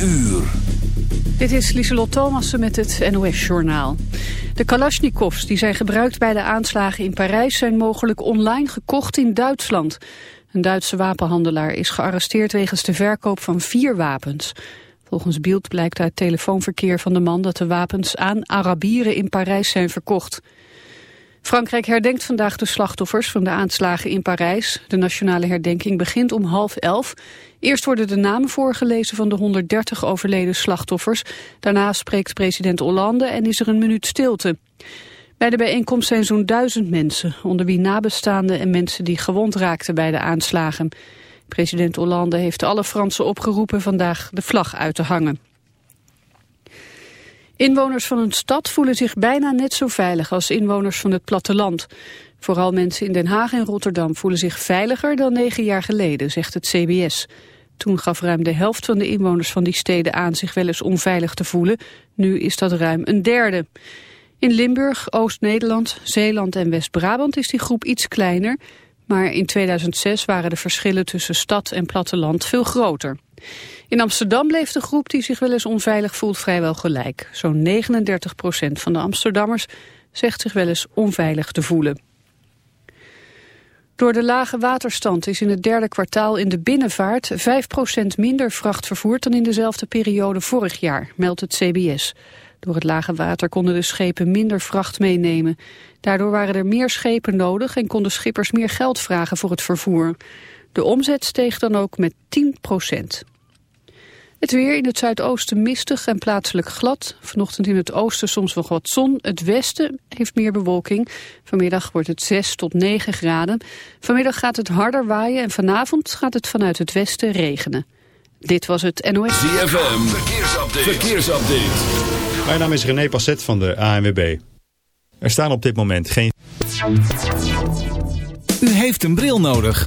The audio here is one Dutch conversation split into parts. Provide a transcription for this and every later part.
uur. Dit is Lieselot Thomassen met het NOS-journaal. De Kalashnikovs die zijn gebruikt bij de aanslagen in Parijs... zijn mogelijk online gekocht in Duitsland. Een Duitse wapenhandelaar is gearresteerd wegens de verkoop van vier wapens. Volgens Bild blijkt uit telefoonverkeer van de man... dat de wapens aan Arabieren in Parijs zijn verkocht... Frankrijk herdenkt vandaag de slachtoffers van de aanslagen in Parijs. De nationale herdenking begint om half elf. Eerst worden de namen voorgelezen van de 130 overleden slachtoffers. Daarna spreekt president Hollande en is er een minuut stilte. Bij de bijeenkomst zijn zo'n duizend mensen, onder wie nabestaanden en mensen die gewond raakten bij de aanslagen. President Hollande heeft alle Fransen opgeroepen vandaag de vlag uit te hangen. Inwoners van een stad voelen zich bijna net zo veilig als inwoners van het platteland. Vooral mensen in Den Haag en Rotterdam voelen zich veiliger dan negen jaar geleden, zegt het CBS. Toen gaf ruim de helft van de inwoners van die steden aan zich wel eens onveilig te voelen. Nu is dat ruim een derde. In Limburg, Oost-Nederland, Zeeland en West-Brabant is die groep iets kleiner. Maar in 2006 waren de verschillen tussen stad en platteland veel groter. In Amsterdam bleef de groep die zich wel eens onveilig voelt vrijwel gelijk. Zo'n 39 procent van de Amsterdammers zegt zich wel eens onveilig te voelen. Door de lage waterstand is in het derde kwartaal in de binnenvaart 5% minder vracht vervoerd dan in dezelfde periode vorig jaar, meldt het CBS. Door het lage water konden de schepen minder vracht meenemen. Daardoor waren er meer schepen nodig en konden schippers meer geld vragen voor het vervoer. De omzet steeg dan ook met 10 procent. Het weer in het zuidoosten mistig en plaatselijk glad. Vanochtend in het oosten soms nog wat zon. Het westen heeft meer bewolking. Vanmiddag wordt het 6 tot 9 graden. Vanmiddag gaat het harder waaien en vanavond gaat het vanuit het westen regenen. Dit was het NOS. ZFM, verkeersupdate. verkeersupdate. Mijn naam is René Passet van de ANWB. Er staan op dit moment geen... U heeft een bril nodig.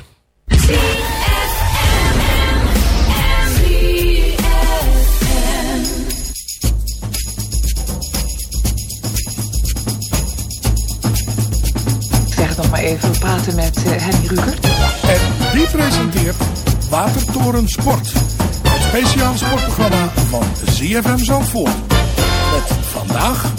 Praten met uh, Henny Ruger. En die presenteert Watertoren Sport. Het speciaal sportprogramma van ZFM Zandvoort. Met vandaag...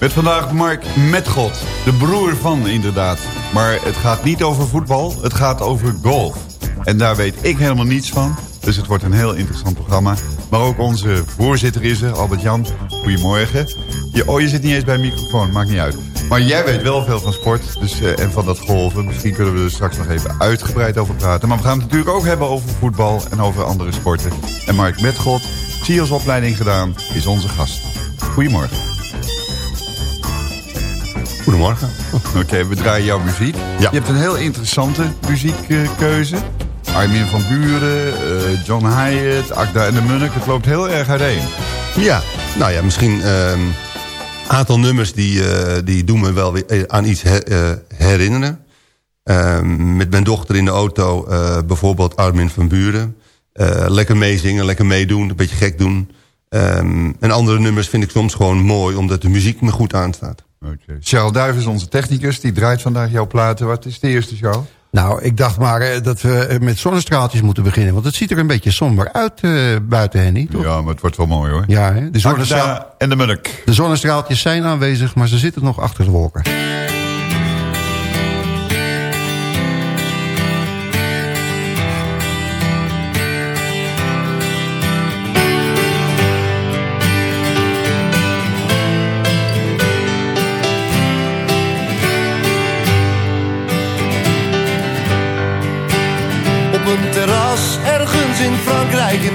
Met vandaag Mark Metgod, de broer van inderdaad. Maar het gaat niet over voetbal, het gaat over golf. En daar weet ik helemaal niets van. Dus het wordt een heel interessant programma. Maar ook onze voorzitter is er, Albert Jan. Goedemorgen. Je, oh, je zit niet eens bij een microfoon, maakt niet uit. Maar jij weet wel veel van sport dus, uh, en van dat golven. Misschien kunnen we er straks nog even uitgebreid over praten. Maar we gaan het natuurlijk ook hebben over voetbal en over andere sporten. En Mark Metgod, CIO's opleiding gedaan, is onze gast. Goedemorgen. Goedemorgen. Oké, okay, we draaien jouw muziek. Ja. Je hebt een heel interessante muziekkeuze. Armin van Buren, uh, John Hyatt, Akda en de Munnik. Het loopt heel erg uiteen. Ja, nou ja, misschien een aantal nummers die, die doen me wel weer aan iets herinneren. Ehm, met mijn dochter in de auto bijvoorbeeld Armin van Buren. lekker meezingen, lekker meedoen, een beetje gek doen. Ehm, en andere nummers vind ik soms gewoon mooi, omdat de muziek me goed aanstaat. Okay. Charles Duif is onze technicus, die draait vandaag jouw platen. Wat is de eerste show? Nou, ik dacht maar eh, dat we eh, met zonnestraaltjes moeten beginnen. Want het ziet er een beetje somber uit uh, buiten, Henny, toch? Ja, maar het wordt wel mooi, hoor. Ja, hè? De, zonnestraal... en de munnik. de zonnestraaltjes zijn aanwezig, maar ze zitten nog achter de wolken.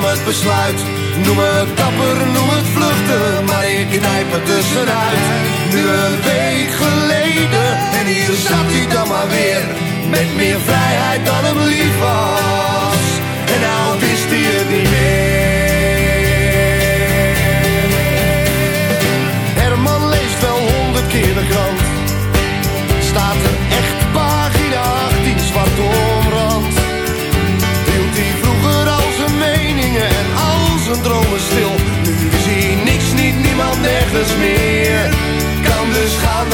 het besluit. Noem het dapper, noem het vluchten, maar ik knijp het tussenuit. Nu een week geleden, en hier zat hij dan maar weer. Met meer vrijheid dan hem lief was. En nou wist hij het niet meer. Herman leest wel honderd keer de krant. Staat er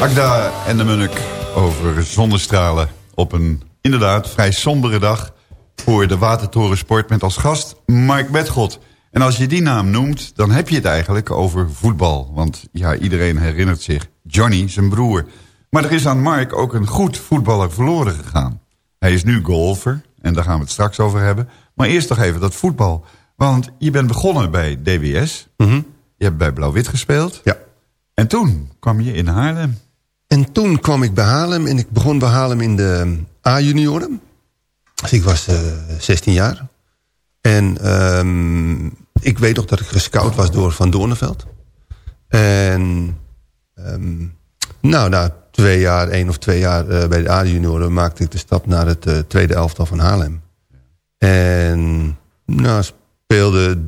Agda en de Munnik over zonnestralen op een inderdaad vrij sombere dag voor de Watertoren Sport met als gast Mark Bedgod. En als je die naam noemt, dan heb je het eigenlijk over voetbal. Want ja, iedereen herinnert zich Johnny, zijn broer. Maar er is aan Mark ook een goed voetballer verloren gegaan. Hij is nu golfer en daar gaan we het straks over hebben. Maar eerst nog even dat voetbal. Want je bent begonnen bij DWS. Mhm. Je hebt bij Blauw-Wit gespeeld. Ja. En toen kwam je in Haarlem. En toen kwam ik bij Haarlem en ik begon bij Haarlem in de A-junioren. Dus ik was uh, eh, 16 jaar. En um, ik weet nog dat ik gescout was door Van Doorneveld. En um, nou, na twee jaar, één of twee jaar uh, bij de A-junioren... maakte ik de stap naar het uh, tweede elftal van Haarlem. En nou, speelde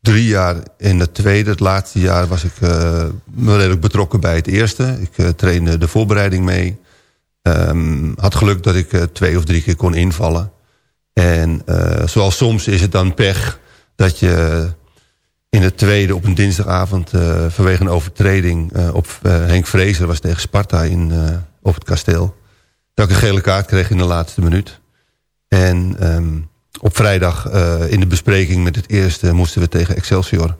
drie jaar in het tweede. Het laatste jaar was ik uh, redelijk betrokken bij het eerste. Ik uh, trainde de voorbereiding mee. Um, had geluk dat ik uh, twee of drie keer kon invallen. En zoals soms is het dan pech dat je in het tweede op een dinsdagavond... vanwege een overtreding op Henk Vrezer was tegen Sparta in, op het kasteel... dat ik een gele kaart kreeg in de laatste minuut. En um, op vrijdag uh, in de bespreking met het eerste moesten we tegen Excelsior.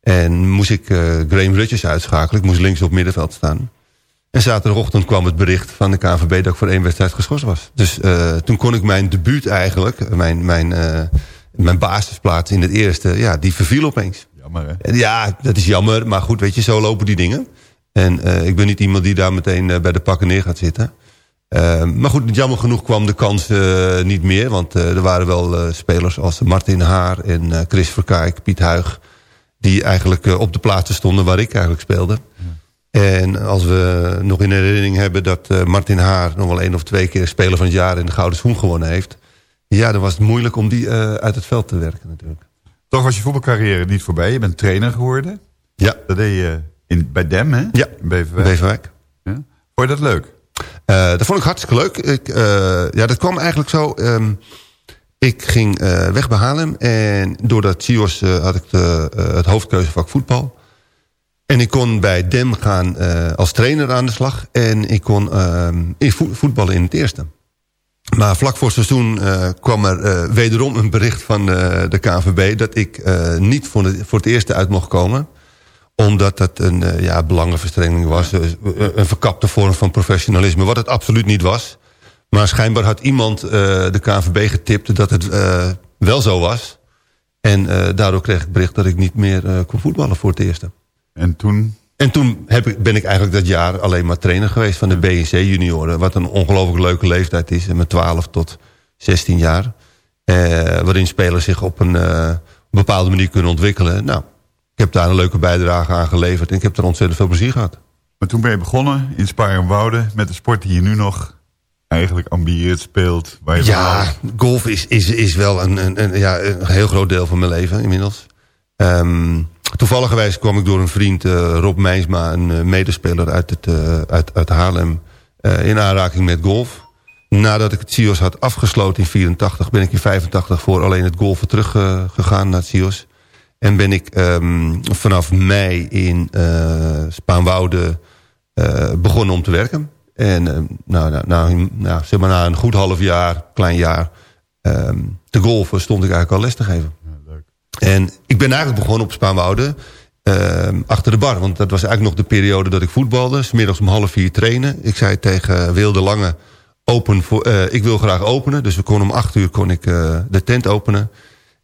En moest ik uh, Graham Rutjes uitschakelen. Ik moest links op middenveld staan. En zaterdagochtend kwam het bericht van de KNVB dat ik voor één wedstrijd geschorst was. Dus uh, toen kon ik mijn debuut eigenlijk, mijn, mijn, mijn basisplaats in het eerste, ja, die verviel opeens. Jammer hè? Ja, dat is jammer, maar goed, weet je, zo lopen die dingen. En ik ben niet iemand die daar meteen bij de pakken neer gaat zitten. Uh, maar goed, jammer genoeg kwam de kans uh, niet meer. Want uh, er waren wel spelers als Martin Haar en Chris Verkijk, Piet Huig... die eigenlijk op de plaatsen stonden waar ik eigenlijk speelde. Ja. En als we nog in herinnering hebben dat Martin Haar... nog wel één of twee keer speler van het jaar in de Gouden Schoen gewonnen heeft... ja, dan was het moeilijk om die uit het veld te werken natuurlijk. Toch was je voetbalcarrière niet voorbij. Je bent trainer geworden. Ja. Dat deed je in, bij Dem, hè? Ja, in Beverwijk. Beverwijk. Ja? Vond je dat leuk? Uh, dat vond ik hartstikke leuk. Ik, uh, ja, dat kwam eigenlijk zo... Um, ik ging uh, weg bij. En doordat CIO's had ik de, het hoofdkeuzevak voetbal. En ik kon bij DEM gaan als trainer aan de slag. En ik kon in voetballen in het eerste. Maar vlak voor seizoen kwam er wederom een bericht van de KNVB... dat ik niet voor, de, voor het eerste uit mocht komen omdat het een uh, ja, belangenverstrengeling was. Uh, een verkapte vorm van professionalisme. Wat het absoluut niet was. Maar schijnbaar had iemand uh, de KNVB getipt dat het wel zo was. En daardoor kreeg ik bericht dat ik niet meer kon voetballen voor het eerste. En toen? En toen heb ik, ben ik eigenlijk dat jaar alleen maar trainer geweest van de BNC junioren. Wat een ongelooflijk leuke leeftijd is. Met 12 tot 16 jaar. waarin spelers zich op een bepaalde manier kunnen ontwikkelen. Nou, heb daar een leuke bijdrage aan geleverd. En ik heb er ontzettend veel plezier gehad. Maar toen ben je begonnen in Wouden met de sport die je nu nog eigenlijk ambieert, speelt. Waar je ja, golf is, is, is wel een, een, een, ja, een heel groot deel van mijn leven inmiddels. Um, toevallig kwam ik door een vriend, uh, Rob Meijsma, een uh, medespeler uit, het, uh, uit, uit Haarlem, in aanraking met golf. Nadat ik het CIO's had afgesloten in 84, ben ik in 85 voor alleen het golfen teruggegaan naar het CIO's. En ben ik um, vanaf mei in uh, Spaanwouden uh, begonnen om te werken. En uh, nou, nou, nou, nou, zeg maar na een goed half jaar, klein jaar, um, te golven stond ik eigenlijk al les te geven. Ja, leuk. En ik ben eigenlijk begonnen op Spaanwouden achter de bar. Want dat was eigenlijk nog de periode dat ik voetbalde. Smiddags om half vier trainen. Ik zei tegen Wilde Lange, open voor, ik wil graag openen. Dus we konden om acht uur kon ik de tent openen.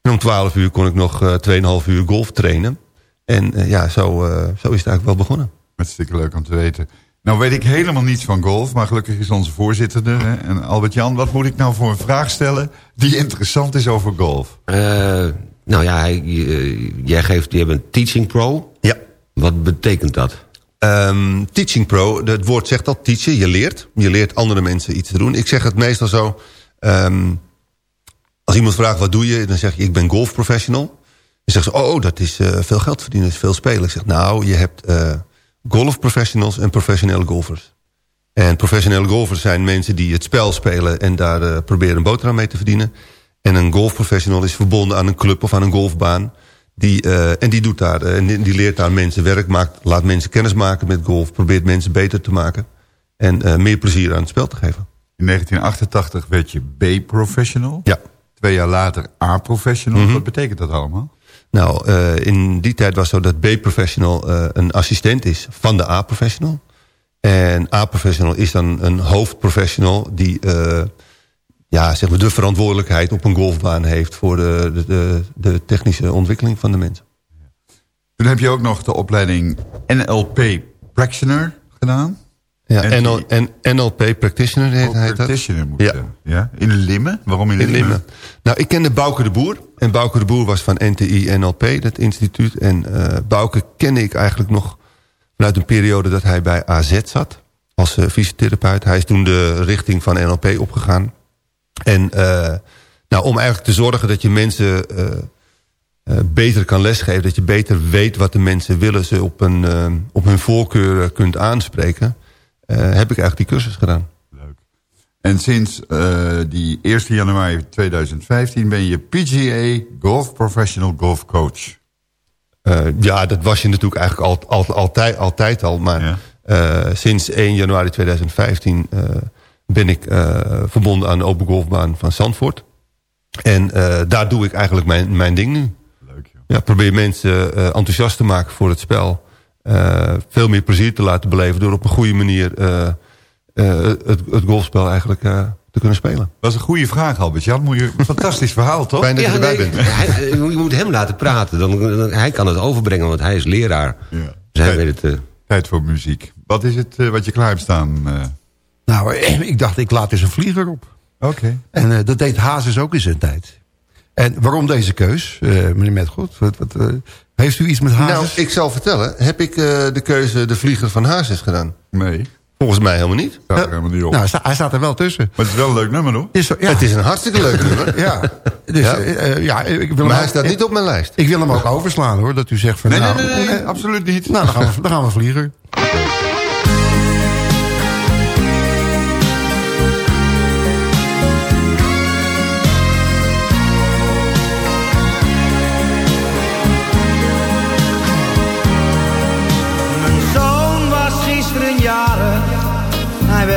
En om 12 uur kon ik nog uh, 2,5 uur golf trainen. En uh, ja, zo, uh, zo is het eigenlijk wel begonnen. Hartstikke leuk om te weten. Nou weet ik helemaal niets van golf, maar gelukkig is onze voorzitter er. Hè? En Albert-Jan, wat moet ik nou voor een vraag stellen die interessant is over golf? Uh, nou ja, hij, jij geeft, je bent teaching pro. Ja. Wat betekent dat? Um, teaching pro, het woord zegt al teachen, je leert. Je leert andere mensen iets te doen. Ik zeg het meestal zo... Um, als iemand vraagt wat doe je, dan zeg je ik ben golfprofessional. Dan zeggen ze, oh dat is uh, veel geld verdienen, is veel spelen. Ik zeg nou, je hebt uh, golfprofessionals en professionele golfers. En professionele golfers zijn mensen die het spel spelen... en daar uh, proberen een boterham mee te verdienen. En een golfprofessional is verbonden aan een club of aan een golfbaan. Die, en die, doet daar, en die leert daar mensen werk, maakt, laat mensen kennis maken met golf... probeert mensen beter te maken en meer plezier aan het spel te geven. In 1988 werd je B-professional? Ja. Twee jaar later A-professional. Mm Wat betekent dat allemaal? Nou, uh, in die tijd was het zo dat B-professional uh, een assistent is van de A-professional. En A-professional is dan een hoofdprofessional die uh, ja, zeg maar de verantwoordelijkheid op een golfbaan heeft... voor de, de, de technische ontwikkeling van de mensen. Toen heb je ook nog de opleiding NLP Practitioner gedaan. Ja, NL, en NLP Practitioner heet, oh, practitioner moet ja. ja. In Limmen? Waarom in, in Limmen? Nou, ik kende Bouke de Boer. En Bouke de Boer was van NTI NLP, dat instituut. En uh, Bouke kende ik eigenlijk nog vanuit een periode dat hij bij AZ zat. Als uh, fysiotherapeut. Hij is toen de richting van NLP opgegaan. En uh, Nou, om eigenlijk te zorgen dat je mensen eh, eh, beter kan lesgeven... dat je beter weet wat de mensen willen... ze op, een, eh, op hun voorkeur kunt aanspreken... eh, heb ik eigenlijk die cursus gedaan. En sinds eh, die 1 januari 2015 ben je PGA Golf Professional Golf Coach. Eh, ja, dat was je natuurlijk eigenlijk al, al, altijd, altijd al. Maar sinds 1 januari 2015 eh, ben ik verbonden aan de open golfbaan van Zandvoort. En daar doe ik eigenlijk mijn, mijn ding nu. Leuk, ja, probeer mensen enthousiast te maken voor het spel. Eh, veel meer plezier te laten beleven door op een goede manier eh, eh, het, het golfspel eigenlijk eh, te kunnen spelen. Dat is een goede vraag, Albert-Jan. Moet je- Fantastisch verhaal, toch? Fijn dat je erbij nee, bent. hij- je moet hem laten praten. Dan, dan- hij kan het overbrengen, want hij is leraar. Ja. Dus hij Tijd, weet het... eh, tijd voor muziek. Wat is het wat je klaar hebt staan? eh? Nou, ik dacht, ik laat eens een vlieger op. Oké. En eh, dat deed Hazes ook in zijn tijd. En waarom deze keus, eh, meneer Metgoed? Wat, wat, eh, heeft u iets met Hazes? Nou, ik zal vertellen. Heb ik eh, de keuze de vlieger van Hazes gedaan? Nee. Volgens mij helemaal niet. Staat er helemaal niet op. Nou, hij sta- hij staat er wel tussen. Maar het is wel een leuk nummer, hoor. Is zo- ja. Het is een hartstikke leuk nummer. Ja, dus, Ja. ja ik wil Maar hem hij ook- staat niet op mijn lijst. Ik wil hem ook overslaan hoor, dat u zegt van Nee, nee, nou... nee, nee, absoluut niet. Nou, dan gaan we, dan gaan we vliegen.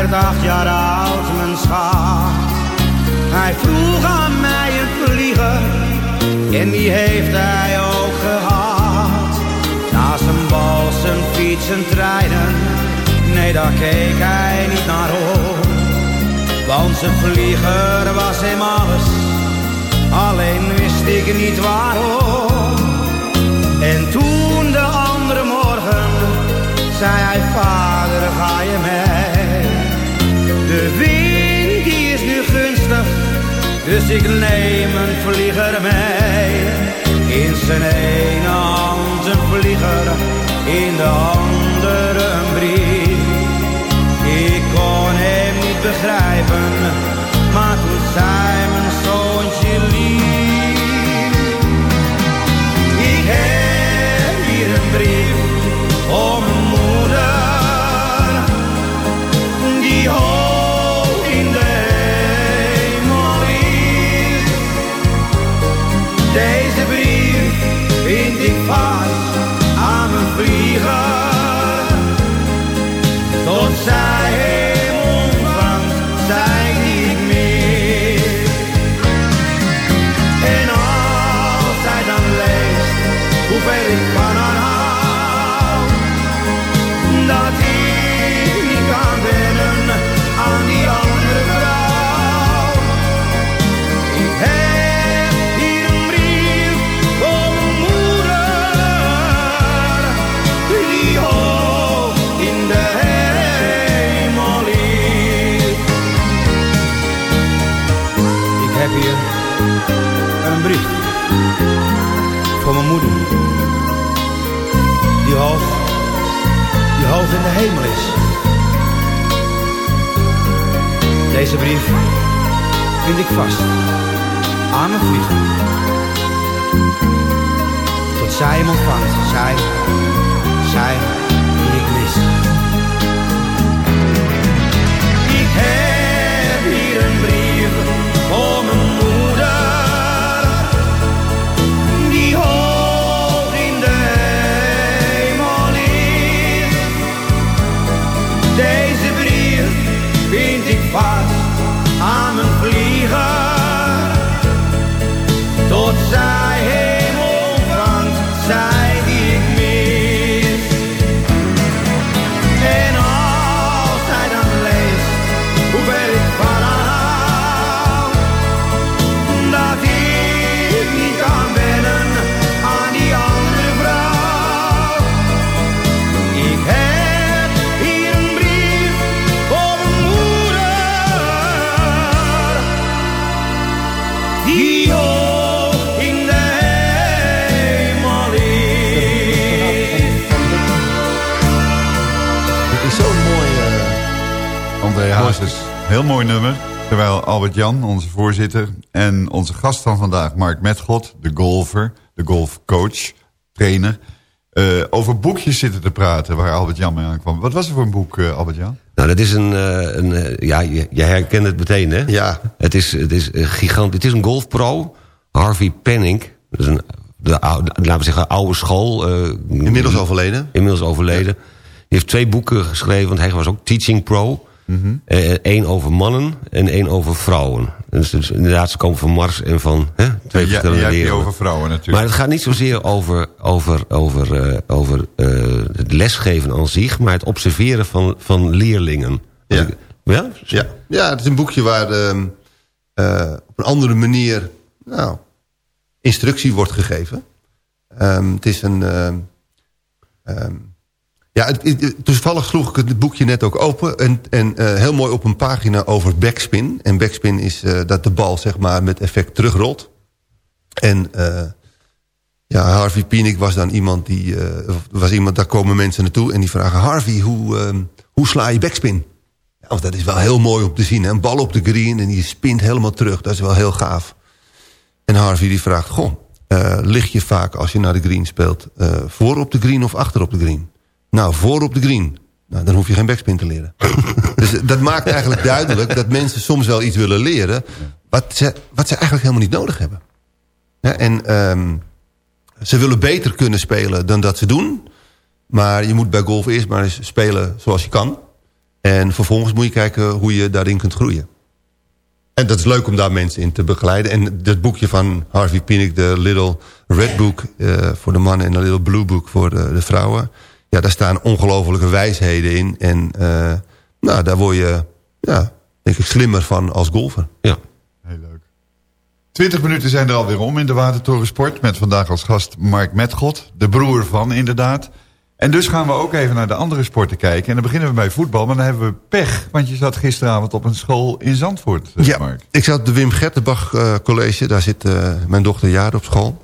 Werd acht jaar oud, mijn schat. Hij vroeg aan mij een vlieger, en die heeft hij ook gehad. Naast een bal, zijn fiets, zijn treinen, nee daar keek hij niet naar op. Want zijn vlieger was hem alles, alleen wist ik niet waarom. En toen de andere morgen zei hij, vader ga je mee. Wind die is nu gunstig, dus ik neem een vlieger mee. In zijn ene hand een vlieger, in de andere een brief. Ik kon hem niet begrijpen, in de hemel is. Deze brief vind ik vast aan mijn vliegen. Tot zij hem ontvangt, zij, zij die ik mis. Heel mooi nummer. Terwijl Albert-Jan, onze voorzitter, en onze gast van vandaag, Mark Metgod, de golfer, de golfcoach, trainer, eh, over boekjes zitten te praten waar Albert-Jan mee aankwam. Wat was er voor een boek, uh, Albert-Jan? Nou, dat is een... uh, een ja, je, je, herkent het meteen, hè? Ja. Het is, het is gigant. Het is een golfpro, Harvey Penning. Dat is een, de, laten we zeggen, oude school. inmiddels overleden. Inmiddels overleden. Ja. Die heeft twee boeken geschreven, want hij was ook teaching pro. Eén mm -hmm. over mannen en één over vrouwen. Dus, dus, inderdaad, ze komen van Mars en van hè, twee ja, verschillende ja, werelden. over vrouwen natuurlijk. Maar het gaat niet zozeer over, over, over, uh, over uh, het lesgeven aan zich... maar het observeren van, van leerlingen. Ja. Ik, ja? Ja. ja, het is een boekje waar uh, op een andere manier nou, instructie wordt gegeven. Um, het is een... Um, ja, toevallig sloeg ik het boekje net ook open. En, en uh, heel mooi op een pagina over backspin. En backspin is uh, dat de bal zeg maar met effect terugrolt. En uh, ja, Harvey Pienik was dan iemand die... was iemand, daar komen mensen naartoe en die vragen... Harvey, hoe, hoe sla je backspin? Want dat is wel heel mooi om te zien. Hè? Een bal op de green en die spint helemaal terug. Dat is wel heel gaaf. En Harvey die vraagt... Goh, lig je vaak als je naar de green speelt... voor op de green of achter op de green? Nou, voor op de green. Nou, dan hoef je geen backspin te leren. dus dat maakt eigenlijk duidelijk dat mensen soms wel iets willen leren... wat ze, wat ze eigenlijk helemaal niet nodig hebben. Ja, en um, ze willen beter kunnen spelen dan dat ze doen. Maar je moet bij golf eerst maar eens spelen zoals je kan. En vervolgens moet je kijken hoe je daarin kunt groeien. En dat is leuk om daar mensen in te begeleiden. En dat boekje van Harvey Pinnick, de Little Red Book uh, voor de mannen... en de Little Blue Book voor de, de vrouwen ja, daar staan ongelofelijke wijsheden in. En uh, nou, daar word je, ja, denk ik, slimmer van als golfer. Ja. Heel leuk. Twintig minuten zijn er alweer om in de Watertorensport. Met vandaag als gast Mark Metgod, de broer van inderdaad. En dus gaan we ook even naar de andere sporten kijken. En dan beginnen we bij voetbal, maar dan hebben we pech. Want je zat gisteravond op een school in Zandvoort, ja, Mark. ik zat op de Wim Gertenbach uh, College. Daar zit uh, mijn dochter Jaar op school.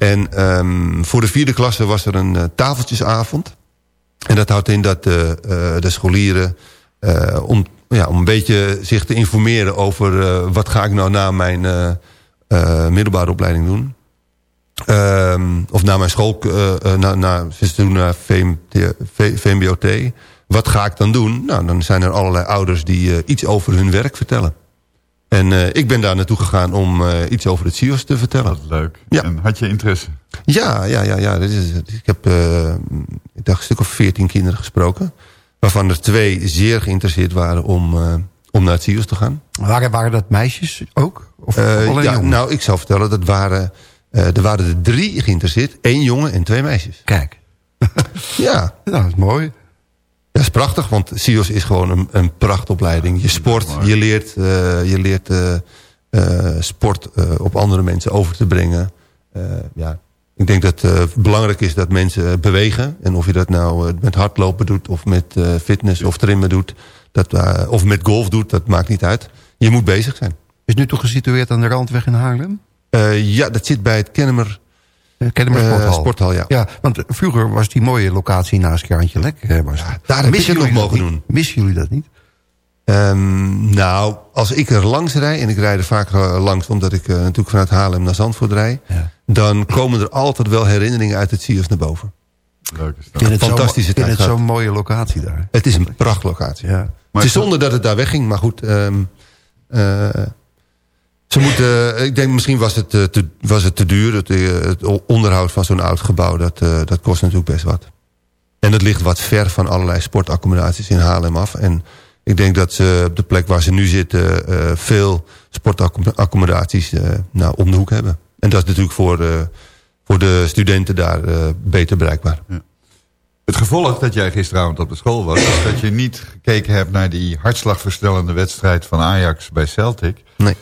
En um, voor de vierde klasse was er een uh, tafeltjesavond. En dat houdt in dat uh, uh, de scholieren... Om, ja, om een beetje zich te informeren over... wat ga ik nou na mijn middelbare opleiding doen. Um, of na mijn school... na, na, ze doen naar VMBOT. Wat ga ik dan doen? Nou, dan zijn er allerlei ouders die iets over hun werk vertellen. En uh, ik ben daar naartoe gegaan om uh, iets over het CIO's te vertellen. Wat leuk. Ja. En had je interesse? Ja, ja, ja. ja. Is, ik heb uh, ik dacht een stuk of veertien kinderen gesproken. Waarvan er twee zeer geïnteresseerd waren om, om naar het CIO's te gaan. Waren, waren dat meisjes ook? Of alleen ja, jongens? nou, ik zal vertellen, dat waren, er waren er drie geïnteresseerd. één jongen en twee meisjes. Kijk. ja. ja, dat is mooi. Dat is prachtig, want SIOS is gewoon een, een prachtopleiding. Je sport, je leert, uh, je leert uh, uh, sport op andere mensen over te brengen. ja. Ik denk dat het belangrijk is dat mensen bewegen. En of je dat nou met hardlopen doet, of met fitness of trimmen doet. Dat, of met golf doet, dat maakt niet uit. Je moet bezig zijn. Is nu toch gesitueerd aan de Randweg in Haarlem? ja, dat zit bij het Kennemer... Kennemer Sporthal. Sporthal ja. ja. Want vroeger was die mooie locatie naast Kraantje Lek. Was ja, daar heb je nog mogen doen. Missen jullie dat niet? Um, nou, als ik er langs rijd, en ik rijd er vaak langs... omdat ik uh, natuurlijk vanuit Haarlem naar Zandvoort rijd... Ja. dan komen er altijd wel herinneringen uit het Sios naar boven. Leuk is dat. In het Fantastische zo, tijd. In het zo'n mooie locatie daar. Het is een prachtlocatie. Ja. Maar het is zonder dat het daar wegging, maar goed... Um, uh, ze moeten, ik denk misschien was het te, was het te duur. Het, het onderhoud van zo'n oud gebouw, dat, dat kost natuurlijk best wat. En dat ligt wat ver van allerlei sportaccommodaties in Haarlem af. En ik denk dat ze op de plek waar ze nu zitten... Veel sportaccommodaties nou, om de hoek hebben. En dat is natuurlijk voor, voor de studenten daar beter bereikbaar. Ja. Het gevolg dat jij gisteravond op de school was... is dat je niet gekeken hebt naar die hartslagverstellende wedstrijd van Ajax bij Celtic... Nee.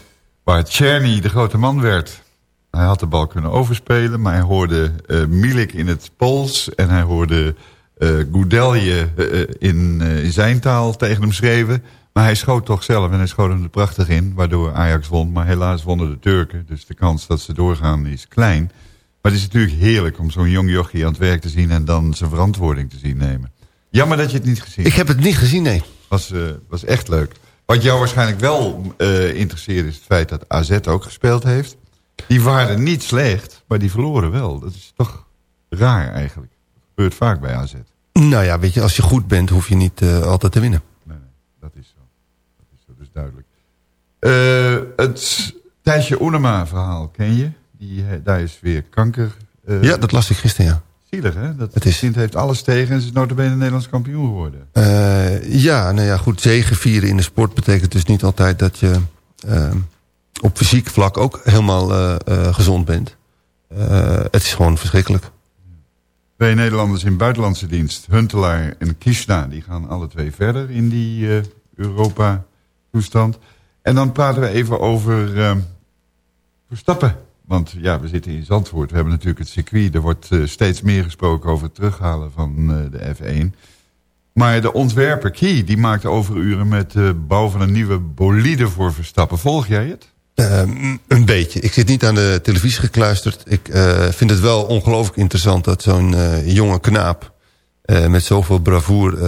Waar Czerny de grote man werd. Hij had de bal kunnen overspelen, maar hij hoorde uh, Milik in het Pools... en hij hoorde uh, Goudelje uh, in, in zijn taal tegen hem schreven. Maar hij schoot toch zelf en hij schoot hem er prachtig in... waardoor Ajax won, maar helaas wonnen de Turken. Dus de kans dat ze doorgaan is klein. Maar het is natuurlijk heerlijk om zo'n jong jochie aan het werk te zien... en dan zijn verantwoording te zien nemen. Jammer dat je het niet gezien hebt. Ik heb het niet gezien, nee. Was, was echt leuk. Wat jou waarschijnlijk wel uh, interesseert is het feit dat AZ ook gespeeld heeft. Die waren niet slecht, maar die verloren wel. Dat is toch raar eigenlijk. Dat gebeurt vaak bij AZ. Nou ja, weet je, als je goed bent hoef je niet uh, altijd te winnen. Nee, nee, dat is zo. Dat is, zo, is duidelijk. Uh, het Thijsje Oenema verhaal ken je? Die, daar is weer kanker. ja, dat las ik gisteren, ja. Zielig, hè? Dat het is... kind heeft alles tegen en ze is notabene Nederlands kampioen geworden. Uh, ja, nou ja, goed. Zegen vieren in de sport betekent dus niet altijd dat je uh, op fysiek vlak ook helemaal uh, gezond bent. het is gewoon verschrikkelijk. Twee Nederlanders in buitenlandse dienst, Huntelaar en Kishna, die gaan alle twee verder in die Europa-toestand. En dan praten we even over Verstappen. Want ja, we zitten in Zandvoort. We hebben natuurlijk het circuit. Er wordt uh, steeds meer gesproken over het terughalen van uh, de F1. Maar de ontwerper Key, die maakt overuren met de bouw van een nieuwe bolide voor Verstappen. Volg jij het? Uh, een beetje. Ik zit niet aan de televisie gekluisterd. Ik uh, vind het wel ongelooflijk interessant dat zo'n jonge knaap... met zoveel bravoer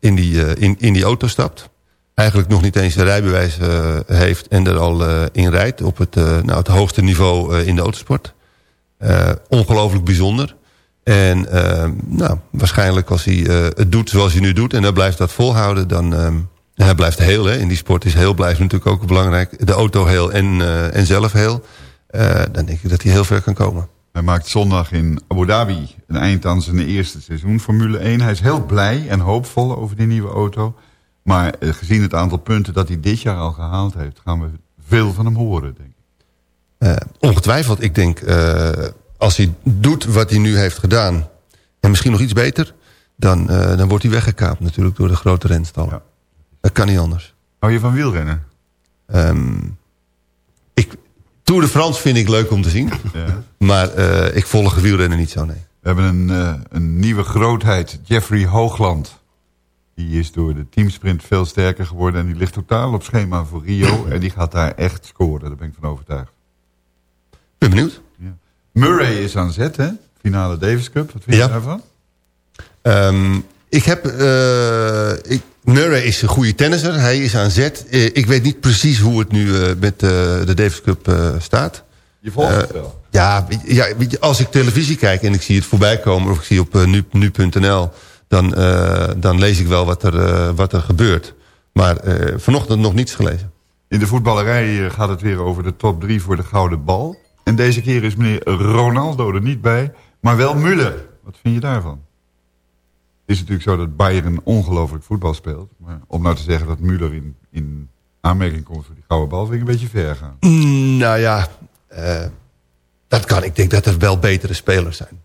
in, die, in, in die auto stapt eigenlijk nog niet eens een rijbewijs uh, heeft en er al uh, in rijdt op het, uh, nou, het hoogste niveau in de autosport. ongelooflijk bijzonder. En nou, waarschijnlijk als hij het doet zoals hij nu doet en hij blijft dat volhouden, dan hij blijft heel. Hè. In die sport is heel blijft natuurlijk ook belangrijk. De auto heel en, en zelf heel. dan denk ik dat hij heel ver kan komen. Hij maakt zondag in Abu Dhabi een eind aan zijn eerste seizoen Formule 1. Hij is heel blij en hoopvol over die nieuwe auto. Maar eh, gezien het aantal punten dat hij dit jaar al gehaald heeft... gaan we veel van hem horen, denk ik. Uh, ongetwijfeld. Ik denk, uh, als hij doet wat hij nu heeft gedaan... en misschien nog iets beter... dan, dan wordt hij weggekaapt natuurlijk door de grote renstallen. Ja. Dat kan niet anders. Hou je van wielrennen? Um, ik, Tour de France vind ik leuk om te zien. Ja. Maar ik volg wielrennen niet zo, nee. We hebben een, een nieuwe grootheid, Jeffrey Hoogland... Die is door de teamsprint veel sterker geworden. En die ligt totaal op schema voor Rio. En die gaat daar echt scoren. Daar ben ik van overtuigd. Ben benieuwd. Ja. Murray is aan zet, hè? Finale Davis Cup. Wat vind je daarvan? Um, ik heb... Uh, ik, Murray is een goede tennisser. Hij is aan zet. Uh, ik weet niet precies hoe het nu uh, met de Davis Cup staat. Je volgt het wel? Ja, ja, als ik televisie kijk en ik zie het voorbij komen... of ik zie op nu.nl... Dan, uh, dan lees ik wel wat er, uh, wat er gebeurt. Maar uh, vanochtend nog niets gelezen. In de voetballerij gaat het weer over de top 3 voor de gouden bal. En deze keer is meneer Ronaldo er niet bij, maar wel Müller. Wat vind je daarvan? Het is natuurlijk zo dat Bayern ongelooflijk voetbal speelt. Maar om nou te zeggen dat Müller in, in aanmerking komt voor die gouden bal... vind ik een beetje ver gaan. Mm, nou ja, dat kan. Ik denk dat er wel betere spelers zijn.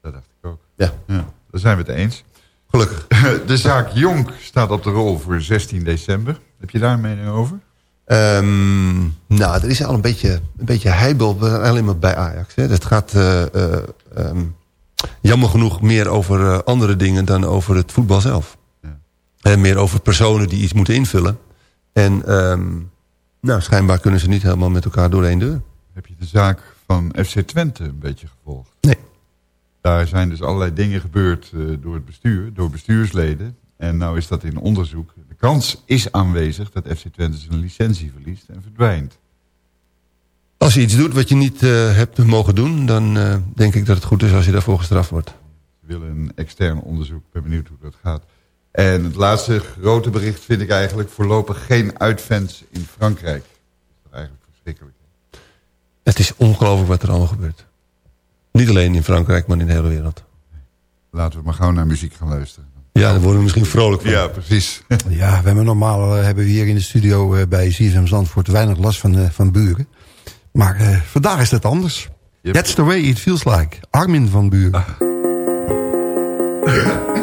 Dat dacht ik ook. Ja. ja. Daar zijn we het eens. Gelukkig. De zaak Jonk staat op de rol voor 16 december. Heb je daar een mening over? Um, nou, er is al een beetje, een beetje heibel alleen maar bij Ajax. Hè. Het gaat uh, uh, um, jammer genoeg meer over uh, andere dingen dan over het voetbal zelf. Ja. En meer over personen die iets moeten invullen. En um, nou, schijnbaar kunnen ze niet helemaal met elkaar door één deur. Heb je de zaak van FC Twente een beetje gevolgd? Nee. Daar zijn dus allerlei dingen gebeurd uh, door het bestuur, door bestuursleden. En nou is dat in onderzoek. De kans is aanwezig dat FC Twente zijn licentie verliest en verdwijnt. Als je iets doet wat je niet uh, hebt mogen doen... dan uh, denk ik dat het goed is als je daarvoor gestraft wordt. We willen een extern onderzoek. Ik ben benieuwd hoe dat gaat. En het laatste grote bericht vind ik eigenlijk voorlopig geen uitfans in Frankrijk. Dat is eigenlijk verschrikkelijk. Het is ongelooflijk wat er allemaal gebeurt. Niet alleen in Frankrijk, maar in de hele wereld. Laten we maar gauw naar muziek gaan luisteren. Ja, daar worden we misschien vrolijk van. Ja, precies. ja, we hebben normaal uh, hebben we hier in de studio uh, bij CFM Zandvoort weinig last van, uh, van buren. Maar vandaag is het anders. Yep. That's the way it feels like. Armin van Buren. Ah.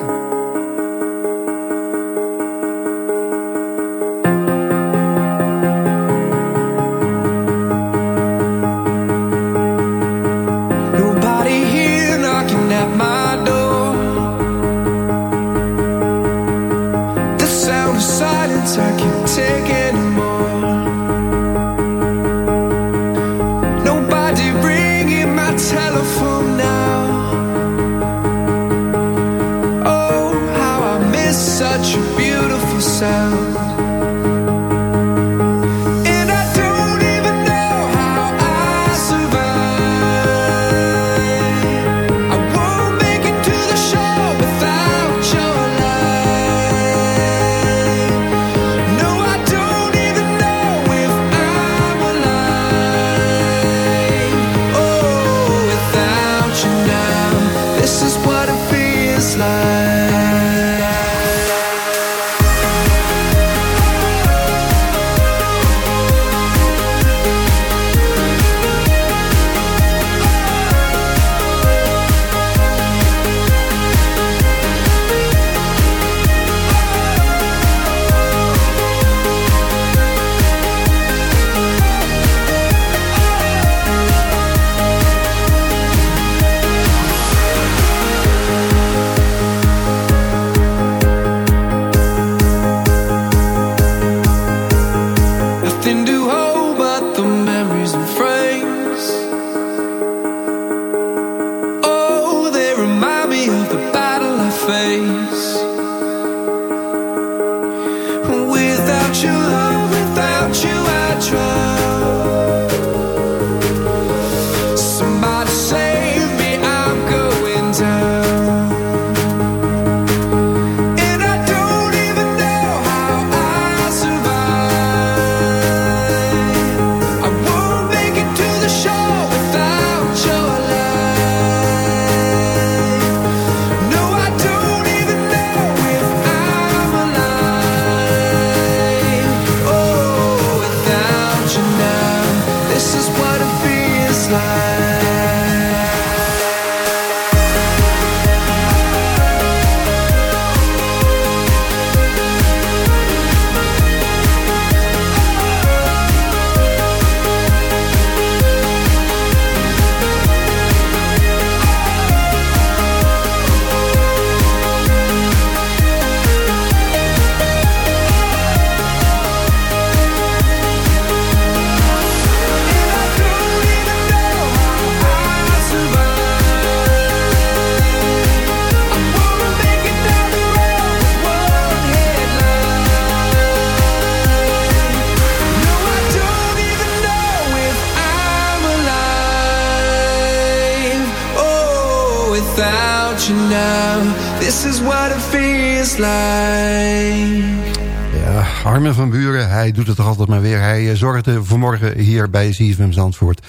het toch altijd maar weer. Hij uh, zorgde vanmorgen hier bij CFM Zandvoort.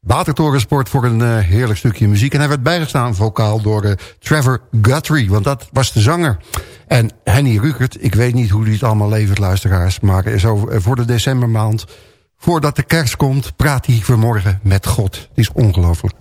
Watertorensport voor een uh, heerlijk stukje muziek. En hij werd bijgestaan vocaal door uh, Trevor Guthrie, want dat was de zanger. En Henny Rukert, ik weet niet hoe hij het allemaal levert, luisteraars... maar zo voor de decembermaand, voordat de kerst komt... praat hij vanmorgen met God. Het is ongelooflijk.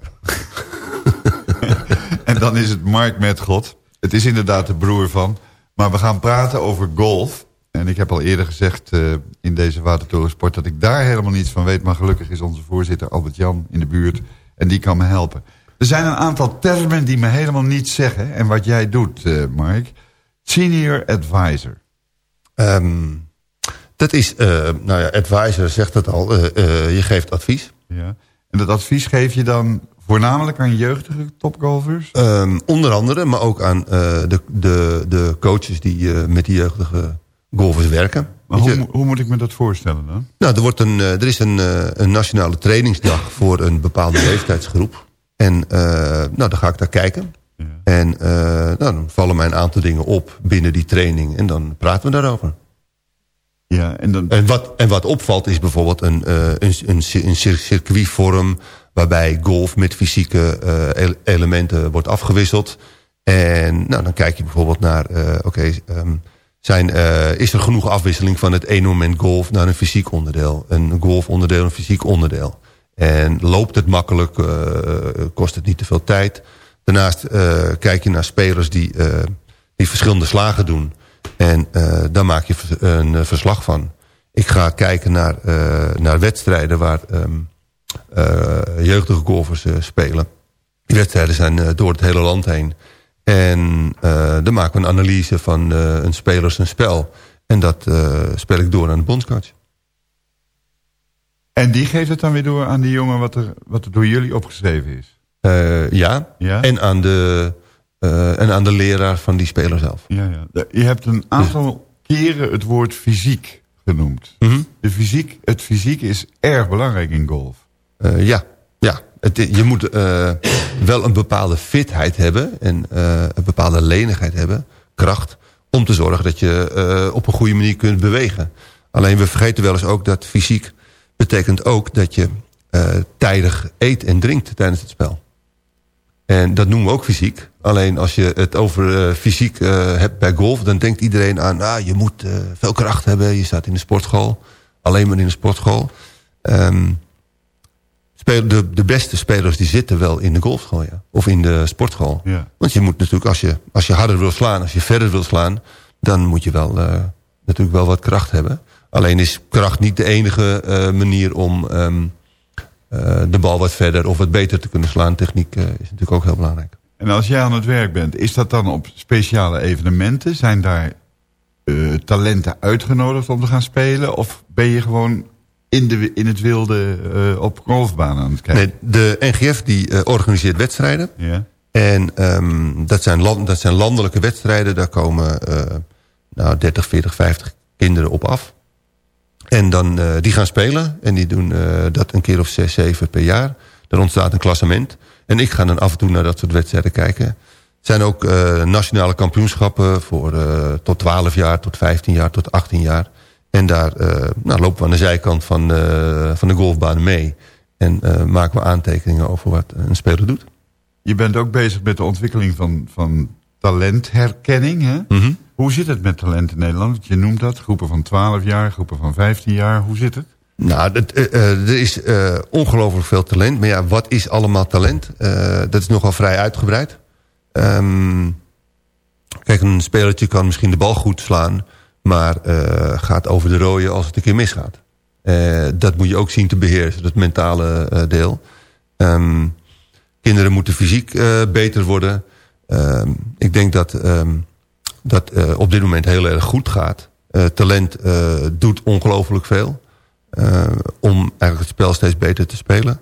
en dan is het Mark met God. Het is inderdaad de broer van. Maar we gaan praten over golf. En ik heb al eerder gezegd uh, in deze Watertorensport... dat ik daar helemaal niets van weet. Maar gelukkig is onze voorzitter Albert-Jan in de buurt. En die kan me helpen. Er zijn een aantal termen die me helemaal niets zeggen. En wat jij doet, uh, Mark. Senior advisor. Um, dat is, uh, nou ja, advisor zegt het al. je geeft advies. Ja. En dat advies geef je dan voornamelijk aan jeugdige topgolfers? Um, onder andere, maar ook aan de, de, de coaches die met die jeugdige golfers werken. Maar hoe, hoe, moet ik me dat voorstellen dan? Nou, er, wordt een, er is een, een nationale trainingsdag voor een bepaalde leeftijdsgroep. En uh, nou, dan ga ik daar kijken. Ja. En nou, dan vallen mij een aantal dingen op binnen die training. En dan praten we daarover. Ja, en, dan... en, wat, en wat opvalt is bijvoorbeeld een, uh, een, een, een circuitvorm... waarbij golf met fysieke elementen wordt afgewisseld. En nou, dan kijk je bijvoorbeeld naar... oké, okay, um, zijn, uh, is er genoeg afwisseling van het ene moment golf naar een fysiek onderdeel. Een golfonderdeel, een fysiek onderdeel. En loopt het makkelijk, uh, kost het niet te veel tijd. Daarnaast uh, kijk je naar spelers die, die verschillende slagen doen. En daar maak je een verslag van. Ik ga kijken naar, naar wedstrijden waar um, jeugdige golfers spelen. Die wedstrijden zijn door het hele land heen. En uh, dan maken we een analyse van uh, een speler zijn spel. En dat uh, speel ik door aan de bondscoach. En die geeft het dan weer door aan die jongen wat er, wat er door jullie opgeschreven is? ja. ja, En, aan de, en aan de leraar van die speler zelf. Ja, ja. Je hebt een aantal keren het woord fysiek genoemd. Mm -hmm. de fysiek, het fysiek is erg belangrijk in golf. ja, ja. Je moet uh, wel een bepaalde fitheid hebben en uh, een bepaalde lenigheid hebben, kracht, om te zorgen dat je uh, op een goede manier kunt bewegen. Alleen we vergeten wel eens ook dat fysiek betekent ook dat je tijdig eet en drinkt tijdens het spel. En dat noemen we ook fysiek. Alleen als je het over fysiek hebt bij golf, dan denkt iedereen aan, ah, je moet veel kracht hebben, je staat in de sportschool, alleen maar in de sportschool. Um, de, de beste spelers die zitten wel in de golfschool, ja. Of in de sportschool. Ja. Want je moet natuurlijk, als je, als je harder wil slaan, als je verder wil slaan... dan moet je wel uh, natuurlijk wel wat kracht hebben. Alleen is kracht niet de enige uh, manier om um, uh, de bal wat verder of wat beter te kunnen slaan. Techniek is natuurlijk ook heel belangrijk. En als jij aan het werk bent, is dat dan op speciale evenementen? Zijn daar talenten uitgenodigd om te gaan spelen? Of ben je gewoon in, de, in het wilde uh, op golfbaan aan het kijken? Nee, de NGF die uh, organiseert wedstrijden. Ja. En um, dat, zijn land, dat zijn landelijke wedstrijden. Daar komen uh, nou, 30, 40, 50 kinderen op af. En dan, die gaan spelen. En die doen dat een keer of 6, 7 per jaar. Er ontstaat een klassement. En ik ga dan af en toe naar dat soort wedstrijden kijken. Er zijn ook nationale kampioenschappen voor tot 12 jaar, tot 15 jaar, tot 18 jaar. En daar uh, nou, lopen we aan de zijkant van, uh, van de golfbaan mee. En uh, maken we aantekeningen over wat een speler doet. Je bent ook bezig met de ontwikkeling van, van talentherkenning. Hè? Mm -hmm. Hoe zit het met talent in Nederland? Je noemt dat, groepen van 12 jaar, groepen van 15 jaar. Hoe zit het? Nou, er is ongelooflijk veel talent. Maar ja, wat is allemaal talent? dat is nogal vrij uitgebreid. Um, kijk, een spelertje kan misschien de bal goed slaan... Maar uh, gaat over de rode als het een keer misgaat. Uh, dat moet je ook zien te beheersen, dat mentale uh, deel. Um, kinderen moeten fysiek beter worden. Um, ik denk dat um, dat op dit moment heel erg goed gaat. talent doet ongelooflijk veel. om eigenlijk het spel steeds beter te spelen.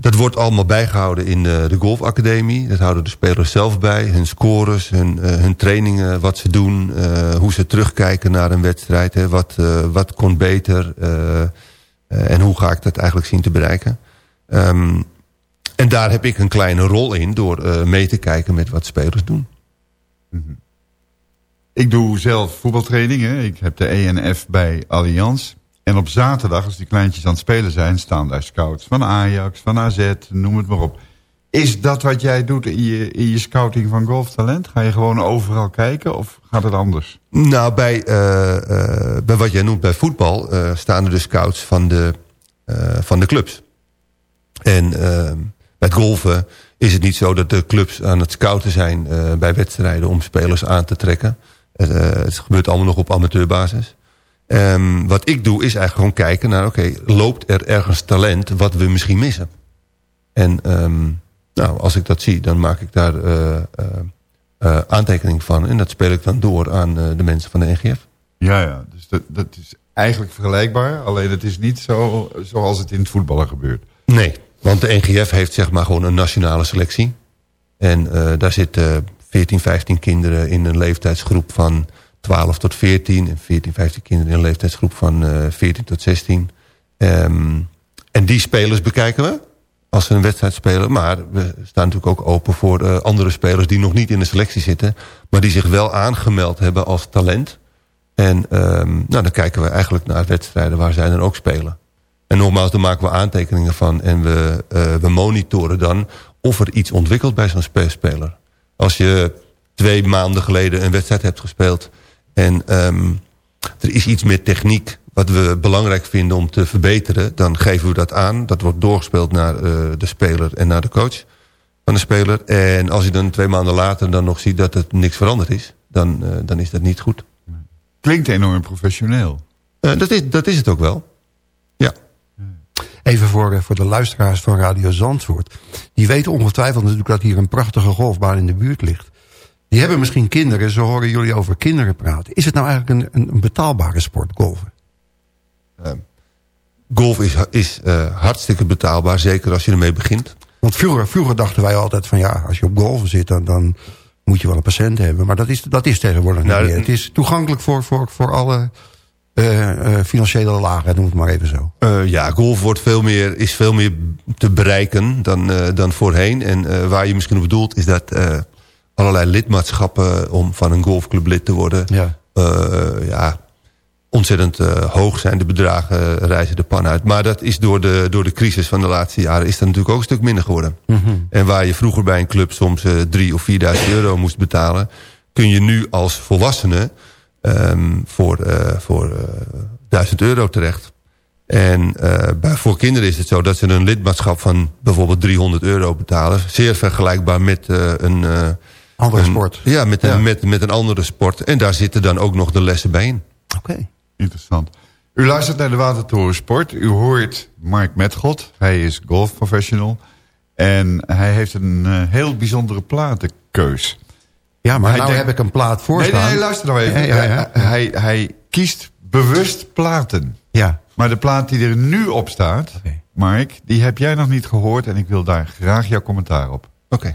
Dat wordt allemaal bijgehouden in de, de golfacademie. Dat houden de spelers zelf bij. Hun scores, hun, uh, hun trainingen, wat ze doen. Uh, hoe ze terugkijken naar een wedstrijd. Hè. Wat, uh, wat kon beter. en hoe ga ik dat eigenlijk zien te bereiken. Um, en daar heb ik een kleine rol in door mee te kijken met wat spelers doen. Ik doe zelf voetbaltrainingen. Ik heb de ENF bij Allianz. En op zaterdag, als die kleintjes aan het spelen zijn... staan daar scouts van Ajax, van AZ, noem het maar op. Is dat wat jij doet in je, in je scouting van golftalent? Ga je gewoon overal kijken of gaat het anders? Nou, bij, uh, uh, bij wat jij noemt bij voetbal... Uh, staan er de scouts van de, van de clubs. En bij golven is het niet zo dat de clubs aan het scouten zijn... bij wedstrijden om spelers aan te trekken. het gebeurt allemaal nog op amateurbasis. Um, wat ik doe is eigenlijk gewoon kijken naar... oké, okay, loopt er ergens talent wat we misschien missen? En um, nou, als ik dat zie, dan maak ik daar uh, uh, uh, aantekening van. En dat speel ik dan door aan de mensen van de NGF. Ja, ja. Dus dat, dat is eigenlijk vergelijkbaar. Alleen het is niet zo zoals het in het voetballen gebeurt. Nee, want de NGF heeft zeg maar gewoon een nationale selectie. En daar zitten 14, 15 kinderen in een leeftijdsgroep van 12 tot 14. En 14, 15 kinderen in een leeftijdsgroep van 14 tot 16. Um, en die spelers bekijken we als ze een wedstrijd spelen. Maar we staan natuurlijk ook open voor uh, andere spelers die nog niet in de selectie zitten. Maar die zich wel aangemeld hebben als talent. En um, nou, dan kijken we eigenlijk naar wedstrijden waar zij dan ook spelen. En nogmaals, daar maken we aantekeningen van. En we, uh, we monitoren dan of er iets ontwikkelt bij zo'n speler. Als je twee maanden geleden een wedstrijd hebt gespeeld... en um, er is iets met techniek wat we belangrijk vinden om te verbeteren... dan geven we dat aan. Dat wordt doorgespeeld naar uh, de speler en naar de coach van de speler. En als je dan twee maanden later dan nog ziet dat het niks veranderd is... dan, uh, dan is dat niet goed. Klinkt enorm professioneel. Uh, dat, is, dat is het ook wel. Ja. Even voor, voor de luisteraars van Radio Zandvoort. Die weten ongetwijfeld natuurlijk dat hier een prachtige golfbaan in de buurt ligt. Die hebben misschien kinderen, zo horen jullie over kinderen praten. Is het nou eigenlijk een, een betaalbare sport, golven? Uh, golf is, is uh, hartstikke betaalbaar, zeker als je ermee begint. Want vroeger, vroeger dachten wij altijd van ja, als je op golven zit... dan, dan moet je wel een patiënt hebben. Maar dat is, dat is tegenwoordig nou, niet meer. Het is toegankelijk voor, voor, voor alle uh, financiële lagen, noem het maar even zo. ja, golf wordt veel meer, is veel meer te bereiken dan, dan voorheen. En waar je misschien op bedoelt is dat allerlei lidmaatschappen... om van een golfclub lid te worden... Ja. ja, ontzettend uh, hoog zijn. De bedragen reizen de pan uit. Maar dat is door de, door de crisis van de laatste jaren... is dat natuurlijk ook een stuk minder geworden. Mm -hmm. En waar je vroeger bij een club soms uh, drie of 4.000 euro moest betalen... kun je nu als volwassene um, voor, voor 1000 euro terecht. En bij, voor kinderen is het zo dat ze een lidmaatschap van bijvoorbeeld 300 euro betalen. Zeer vergelijkbaar met een... andere een, sport. Ja, met, ja. Een, met, met een andere sport. En daar zitten dan ook nog de lessen bij in. Oké. Okay. Interessant. U luistert naar de Watertoren Sport. U hoort Mark Metgod. Hij is golfprofessional. En hij heeft een uh, heel bijzondere platenkeus. Ja, maar hij nou denkt... heb ik een plaat voor nee, nee, nee, luister nou even. Ja, ja, ja. Hij, hij kiest bewust platen. Ja. Maar de plaat die er nu op staat, okay. Mark, die heb jij nog niet gehoord. En ik wil daar graag jouw commentaar op. Oké. Okay.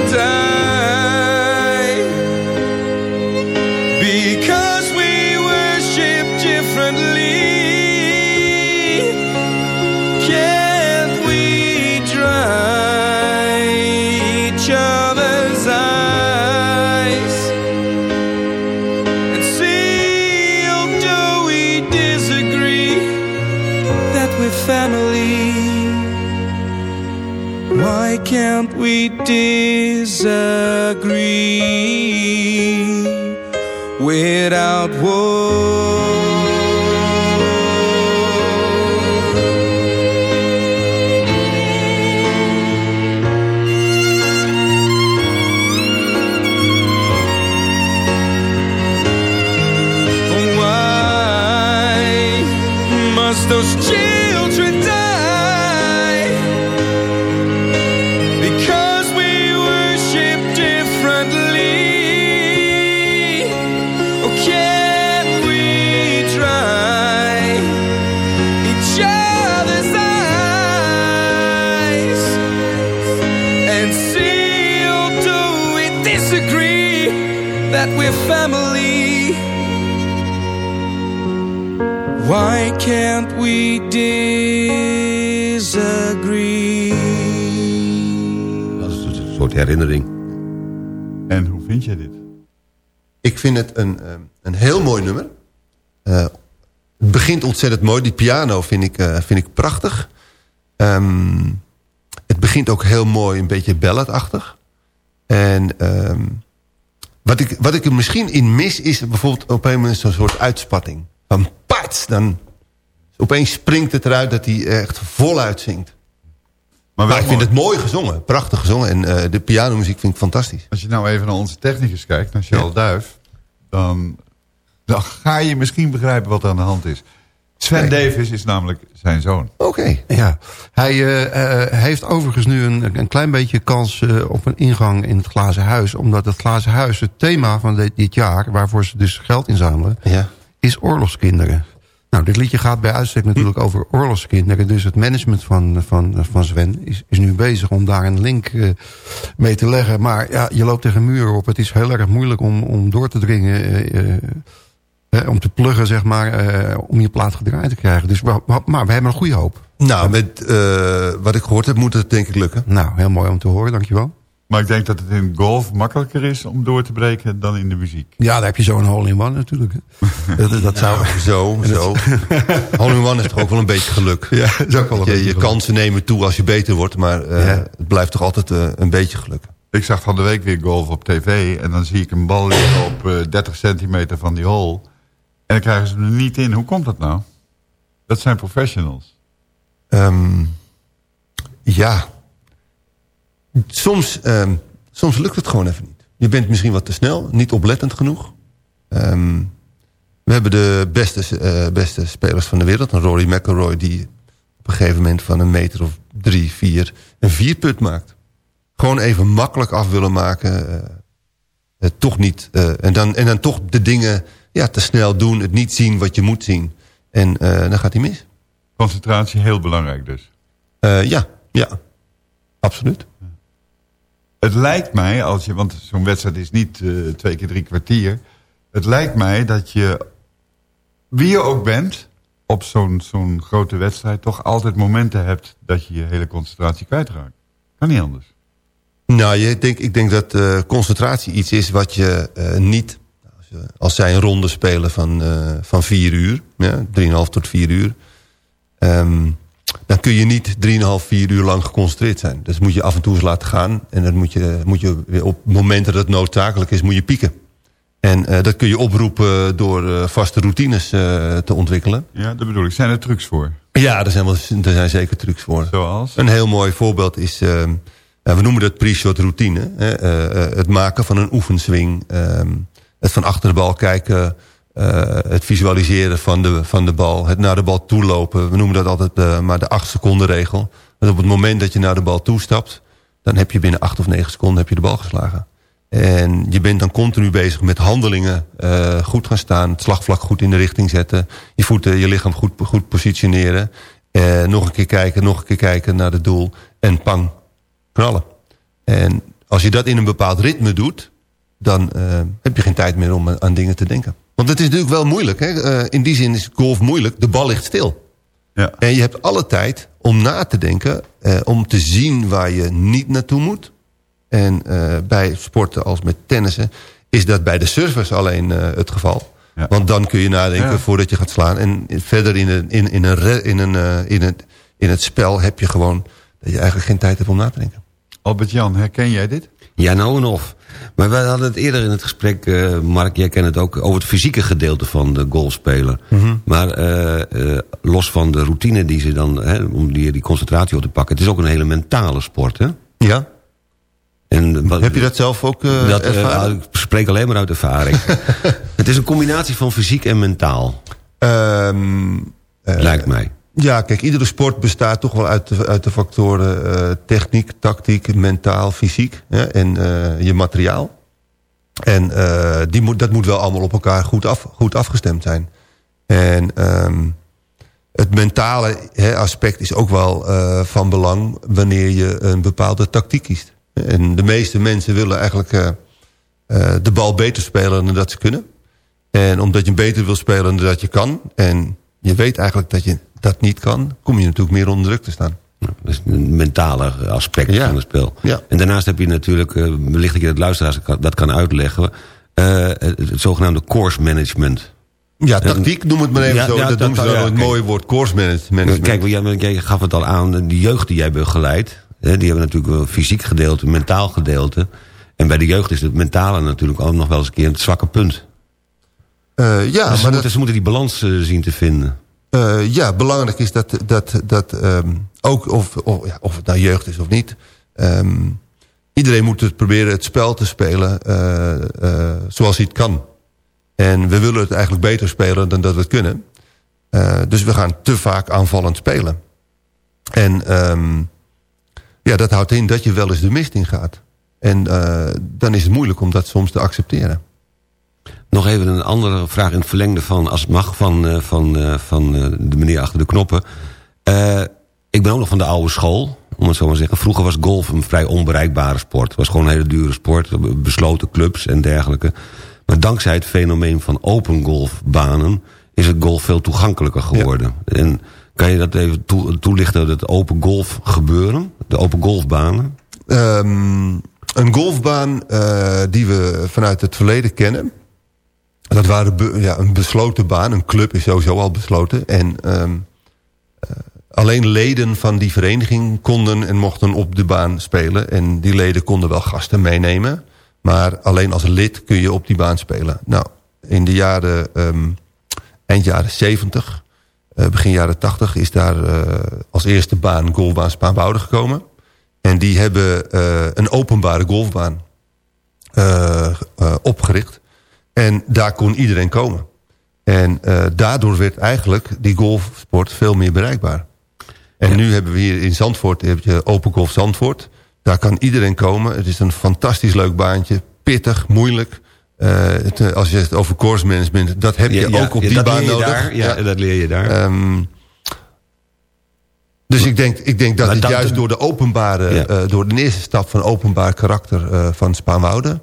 disagree. Without herinnering. En hoe vind jij dit? Ik vind het een, eh, een heel mooi nummer. Eh, het begint ontzettend mooi. Die piano vind ik, eh, vind ik prachtig. Ehm, het begint ook heel mooi, een beetje balladachtig. En ehm, wat, ik, wat ik er misschien in mis is bijvoorbeeld op een moment zo'n soort uitspatting. Van pat, dan opeens springt het eruit dat hij echt voluit zingt. Maar, wel ik vind mooi. het mooi gezongen, prachtig gezongen. En eh, de pianomuziek vind ik fantastisch. Als je nou even naar onze technicus kijkt, naar Charles Duif... Dan, dan ga je misschien begrijpen wat er aan de hand is. Sven Davis is namelijk zijn zoon. Oké. Ja, hij eh, eh, heeft overigens nu een, een klein beetje kans eh, op een ingang in het Glazen Huis. Omdat het Glazen Huis, het thema van dit, dit jaar, waarvoor ze dus geld inzamelen, Ja. is oorlogskinderen. Nou, dit liedje gaat bij uitstek natuurlijk over oorlogskinderen. Dus het management van, van, van Sven is, is nu bezig om daar een link eh, mee te leggen. Maar ja, je loopt tegen een muur op. Het is heel erg moeilijk om, om door te dringen... eh, eh, om te pluggen, zeg maar, om je plaat gedraaid te krijgen. Dus we, maar we hebben een goede hoop. Nou, met wat ik gehoord heb, moet het denk ik lukken. Nou, heel mooi om te horen, dankjewel. Maar ik denk dat het in golf makkelijker is om door te breken dan in de muziek. Ja, daar heb je zo'n hole-in-one natuurlijk. hè. dat, dat zou... Zo, zo. Hole in one is toch ook wel een beetje geluk. Ja, is ook wel een je, beetje je geluk. kansen nemen toe als je beter wordt, maar eh, Ja. het blijft toch altijd eh, een beetje geluk. Ik zag van de week weer golf op tv en dan zie ik een bal liggen op eh, 30 centimeter van die hole. En dan krijgen ze hem er niet in. Hoe komt dat nou? Dat zijn professionals. Ehm, ja. Soms, ehm, soms lukt het gewoon even niet. Je bent misschien wat te snel, niet oplettend genoeg. Ehm, we hebben de beste, eh, beste spelers van de wereld. Een Rory McIlroy die op een gegeven moment van een meter of drie, vier... een vierput maakt. Gewoon even makkelijk af willen maken. eh, toch niet. eh, en, dan, en dan toch de dingen ja, te snel doen. Het niet zien wat je moet zien. En dan gaat hij mis. Concentratie heel belangrijk dus. Ja, ja. Absoluut. Het lijkt mij, als je, want zo'n wedstrijd is niet eh, twee keer drie kwartier. Het lijkt mij dat je, wie je ook bent, op zo'n zo'n grote wedstrijd... toch altijd momenten hebt dat je je hele concentratie kwijtraakt. Kan niet anders. Nou, je denk, ik denk dat eh, concentratie iets is wat je eh, niet... Als, je- als zij een ronde spelen van, van vier uur, ja, 3,5 tot vier uur... ehm, dan kun je niet 3,5, vier uur lang geconcentreerd zijn. Dus moet je af en toe eens laten gaan. En dan moet je, moet je op momenten dat het noodzakelijk is, moet je pieken. En eh, dat kun je oproepen door eh, vaste routines eh, te ontwikkelen. Ja, dat bedoel ik. Zijn er trucs voor? Ja, er zijn, wel, er zijn zeker trucs voor. Zoals? Een heel mooi voorbeeld is... Ja, we noemen dat pre-shot routine. Het maken van een oefenswing. ehm, het van achter de bal kijken. Eh, het visualiseren van de, van de bal. Het naar de bal toelopen. We noemen dat altijd eh, maar de acht seconden regel. Dus op het moment dat je naar de bal toestapt... dan heb je binnen acht of negen seconden heb je de bal geslagen. En je bent dan continu bezig met handelingen. eh, goed gaan staan, het slagvlak goed in de richting zetten. Je voeten, je lichaam goed, goed positioneren. Eh, nog een keer kijken, nog een keer kijken naar het doel. En pang, knallen. En als je dat in een bepaald ritme doet... dan heb je geen tijd meer om aan dingen te denken. Want het is natuurlijk wel moeilijk. Hè? Eh, in die zin is golf moeilijk. De bal ligt stil. Ja. En je hebt alle tijd om na te denken... eh, om te zien waar je niet naartoe moet. En eh, bij sporten als met tennissen... is dat bij de surfers alleen eh, het geval. Want dan kun je nadenken Ja. voordat je gaat slaan. En verder in, een, in, in, een, in, een, eh, in, het, in het spel heb je gewoon... dat je eigenlijk geen tijd hebt om na te denken. Albert-Jan, herken jij dit? Ja, nou en of. Maar wij hadden het eerder in het gesprek, eh, Mark, jij kent het ook... over het fysieke gedeelte van de golfspeler. Mhm. Maar eh, eh, los van de routine die ze dan... Hè, om die, die concentratie op te pakken... het is ook een hele mentale sport, hè? Ja. En wat, Heb je dat zelf ook dat, ervaren? ik spreek alleen maar uit ervaring. het is een combinatie van fysiek en mentaal. Ehm, eh, Lijkt mij. Ja, kijk, iedere sport bestaat toch wel uit de, uit de factoren eh, techniek, tactiek, mentaal, fysiek en eh, je materiaal. En eh, die moet, dat moet wel allemaal op elkaar goed, af, goed afgestemd zijn. En ehm, het mentale aspect is ook wel van belang wanneer je een bepaalde tactiek kiest. En de meeste mensen willen eigenlijk de bal beter spelen dan dat ze kunnen. En omdat je beter wil spelen dan dat je kan... en je weet eigenlijk dat je dat niet kan... kom je natuurlijk meer onder druk te staan. Dat is een mentale aspect van het spel. Ja. En daarnaast heb je natuurlijk, eh, wellicht dat je het luisteraars dat kan uitleggen... eh, het, zogenaamde course management. Ja, tactiek, noem het maar even zo. dat noemen ze wel kijk. mooie woord course management. Kijk, jij, jij gaf het al aan, de jeugd die jij begeleidt... hè, die hebben natuurlijk een fysiek gedeelte, een mentaal gedeelte. En bij de jeugd is het mentale natuurlijk ook nog wel eens een keer het zwakke punt. Eh, ja, Dus ze, maar moeten, ze moeten die balans eh, zien te vinden. Eh, ja, belangrijk is dat, dat, dat ehm, ook of, of, ja, of het nou jeugd is of niet... ehm, iedereen moet het proberen het spel te spelen zoals hij het kan. En we willen het eigenlijk beter spelen dan dat we het kunnen. Dus we gaan te vaak aanvallend spelen. En ehm, ja, dat houdt in dat je wel eens de mist in gaat. En dan is het moeilijk om dat soms te accepteren. Nog even een andere vraag in het verlengde van, als het mag, van, eh, van, eh, van eh, de meneer achter de knoppen. Ik ben ook nog van de oude school, om het zo maar te zeggen. Vroeger was golf een vrij onbereikbare sport. Het was gewoon een hele dure sport, besloten clubs en dergelijke. Maar dankzij het fenomeen van open golfbanen is het golf veel toegankelijker geworden. En kan je dat even toe- toelichten, het open golf gebeuren? De open golfbanen? Ehm, een golfbaan die we vanuit het verleden kennen. Dat waren ja, een besloten baan. Een club is sowieso al besloten. En ehm, eh, alleen leden van die vereniging konden en mochten op de baan spelen. En die leden konden wel gasten meenemen. Maar alleen als lid kun je op die baan spelen. Nou, in de jaren, ehm, eind jaren 70, eh, begin jaren 80... is daar eh, als eerste baan golfbaan gekomen. En die hebben een openbare golfbaan opgericht. En daar kon iedereen komen. En eh, daardoor werd eigenlijk die golfsport veel meer bereikbaar. En nu hebben we hier in Zandvoort heb je Open Golf Zandvoort. Daar kan iedereen komen. Het is een fantastisch leuk baantje. Pittig, moeilijk. Eh, het, eh, als je het over course management... dat heb je Ja, ook op ja, die baan nodig. daar. Ja, dat leer je daar. Ehm, dus ik denk, ik denk dat het juist door de openbare... Door de eerste stap van openbaar karakter van Spaanwouden...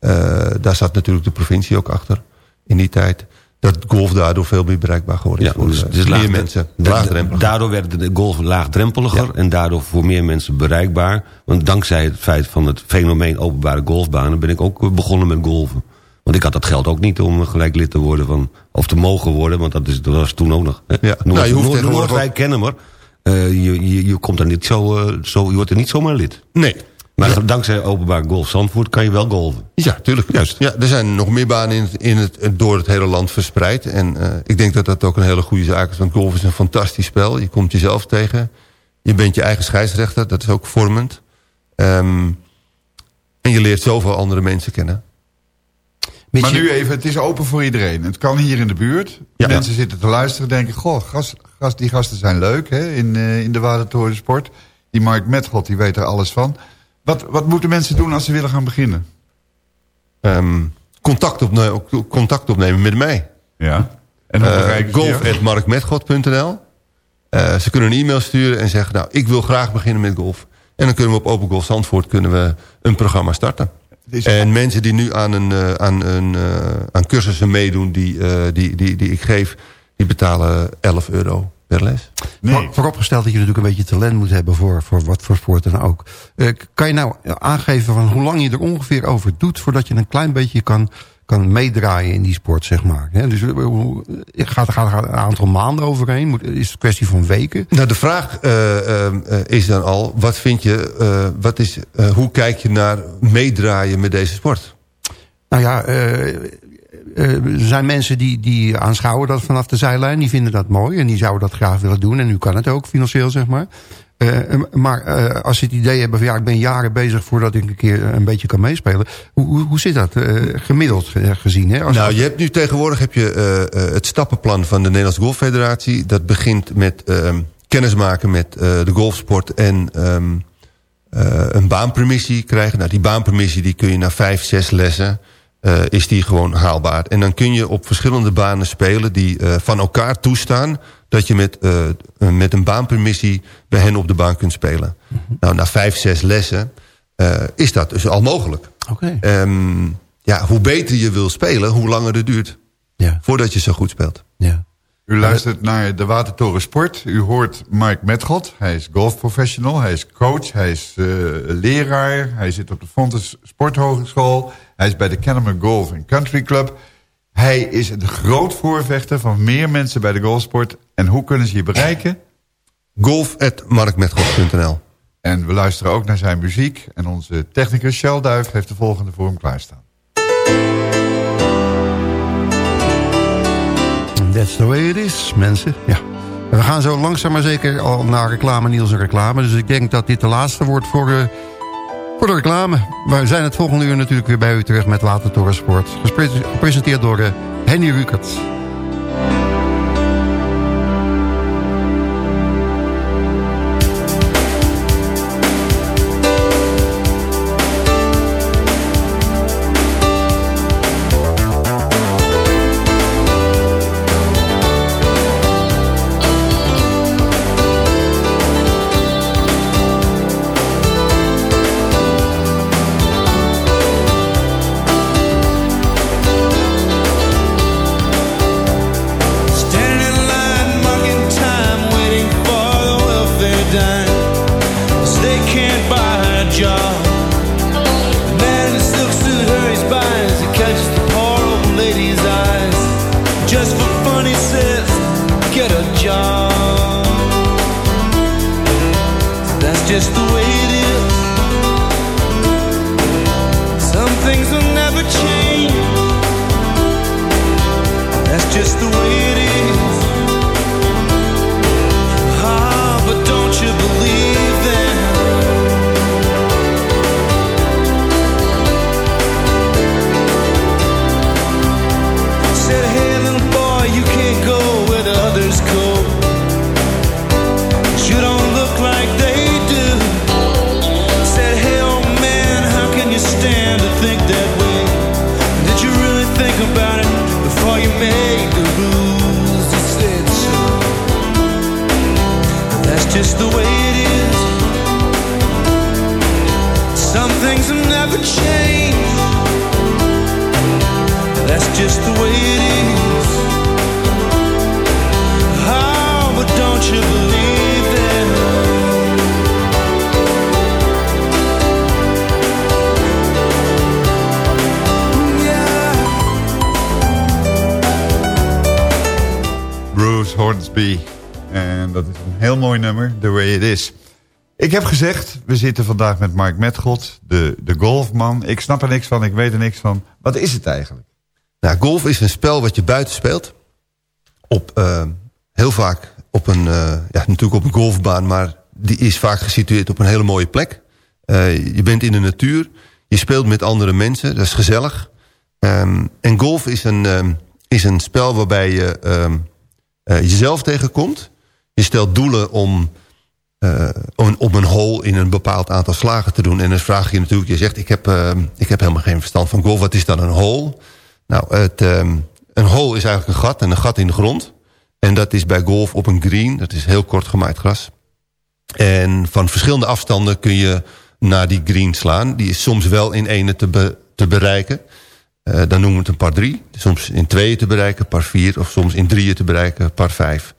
eh, daar zat natuurlijk de provincie ook achter in die tijd... dat golf daardoor veel meer bereikbaar geworden is Ja, voor dus, eh, dus meer laag- mensen. Laagdrempelig. Daardoor werd de golf laagdrempeliger en daardoor voor meer mensen bereikbaar. Want dankzij het feit van het fenomeen openbare golfbanen ben ik ook begonnen met golven. Want ik had dat geld ook niet om gelijk lid te worden van, of te mogen worden, want dat, is, dat was toen ook nog. hè. Ja. Noord, Nou, je hoeft Noord, Noordwijk Kennemer, eh, je, je, je, komt er niet zo, eh, zo, je wordt er niet zomaar lid. Nee. Maar dankzij openbaar golf Zandvoort kan je wel golven. Ja, tuurlijk. Juist. Ja, er zijn nog meer banen in het, in het, door het hele land verspreid. En eh, ik denk dat dat ook een hele goede zaak is. Want golf is een fantastisch spel. Je komt jezelf tegen. Je bent je eigen scheidsrechter. Dat is ook vormend. Ehm, en je leert zoveel andere mensen kennen. Maar nu even, het is open voor iedereen. Het kan hier in de buurt. Mensen zitten te luisteren denken... goh, gas, gas, die gasten zijn leuk hè, in, uh, in de Watertorensport. Die Mark Metgod, die weet er alles van. Wat, wat moeten mensen doen als ze willen gaan beginnen? Um, contact, opne contact opnemen met mij. Ja. En uh, golf.markmetgod.nl uh, Ze kunnen een e-mail sturen en zeggen... nou, ik wil graag beginnen met golf. En dan kunnen we op Open Golf Zandvoort kunnen we een programma starten. En mensen die nu aan, een, uh, aan, een, aan cursussen meedoen die, die, die, die ik geef... die betalen 11 euro per les. Nee. vooropgesteld dat je natuurlijk een beetje talent moet hebben... voor, voor wat voor sport dan ook. kan je nou aangeven van hoe lang je er ongeveer over doet... voordat je een klein beetje kan kan meedraaien in die sport, zeg maar. Dus gaat, gaat er een aantal maanden overheen? Is het een kwestie van weken? Nou, de vraag uh, uh, is dan al, wat vind je, wat is, hoe kijk je naar meedraaien met deze sport? Nou ja, er zijn mensen die, die aanschouwen dat vanaf de zijlijn. Die vinden dat mooi en die zouden dat graag willen doen. En nu kan het ook financieel, zeg maar. Uh, maar uh, als ze het idee hebben van ja, ik ben jaren bezig voordat ik een keer een beetje kan meespelen. Hoe, hoe, zit dat gemiddeld gezien? Hè? Als nou, je hebt nu tegenwoordig heb je het stappenplan van de Nederlandse Golffederatie. Dat begint met ehm, kennismaken met de golfsport en um, een baanpermissie krijgen. Nou, die baanpermissie die kun je na vijf, zes lessen is die gewoon haalbaar. En dan kun je op verschillende banen spelen die van elkaar toestaan dat je met, uh, met een baanpermissie bij hen op de baan kunt spelen. Mhm. Nou, na vijf, zes lessen uh, is dat dus al mogelijk. Okay. Um, ja, hoe beter je wil spelen, hoe langer het duurt. Ja. Voordat je zo goed speelt. Ja. U luistert naar de Watertoren Sport. U hoort Mike Metgod. Hij is golfprofessional. Hij is coach. Hij is uh, leraar. Hij zit op de Fontes Sporthogeschool. Hij is bij de Kennemer Golf Country Club. Hij is een groot voorvechter van meer mensen bij de golfsport. En hoe kunnen ze je bereiken? golf.markmetgolf.nl En we luisteren ook naar zijn muziek. En onze technicus Shelduif heeft de volgende voor hem klaarstaan. That's the way it is, mensen. Ja. We gaan zo langzaam maar zeker al naar reclame, Niels en reclame. Dus ik denk dat dit de laatste wordt voor... Uh, voor de reclame. We zijn het volgende uur natuurlijk weer bij u terug met Watertorensport. Gepresenteerd door uh, Henny Rukert. Gezegd, we zitten vandaag met Mark Metgod, de, de golfman. Ik snap er niks van, ik weet er niks van. Wat is het eigenlijk? Nou, golf is een spel wat je buiten speelt. Op, uh, heel vaak op een, uh, ja, natuurlijk op een golfbaan, maar die is vaak gesitueerd op een hele mooie plek. Uh, je bent in de natuur. Je speelt met andere mensen. Dat is gezellig. Um, en golf is een, um, is een spel waarbij je uh, jezelf tegenkomt. Je stelt doelen om, uh, om een hole in een bepaald aantal slagen te doen. En dan vraag je natuurlijk, je zegt ik heb, ik heb helemaal geen verstand van golf. Wat is dan een hole? Nou, het, een hole is eigenlijk een gat en een gat in de grond. En dat is bij golf op een green. Dat is heel kort gemaaid gras. En van verschillende afstanden kun je naar die green slaan. Die is soms wel in ene te, te bereiken. Uh, dan noemen we het een par drie. Soms in tweeën te bereiken, par vier. Of soms in drieën te bereiken, par vijf.